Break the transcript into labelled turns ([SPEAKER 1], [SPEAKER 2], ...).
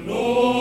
[SPEAKER 1] Lord.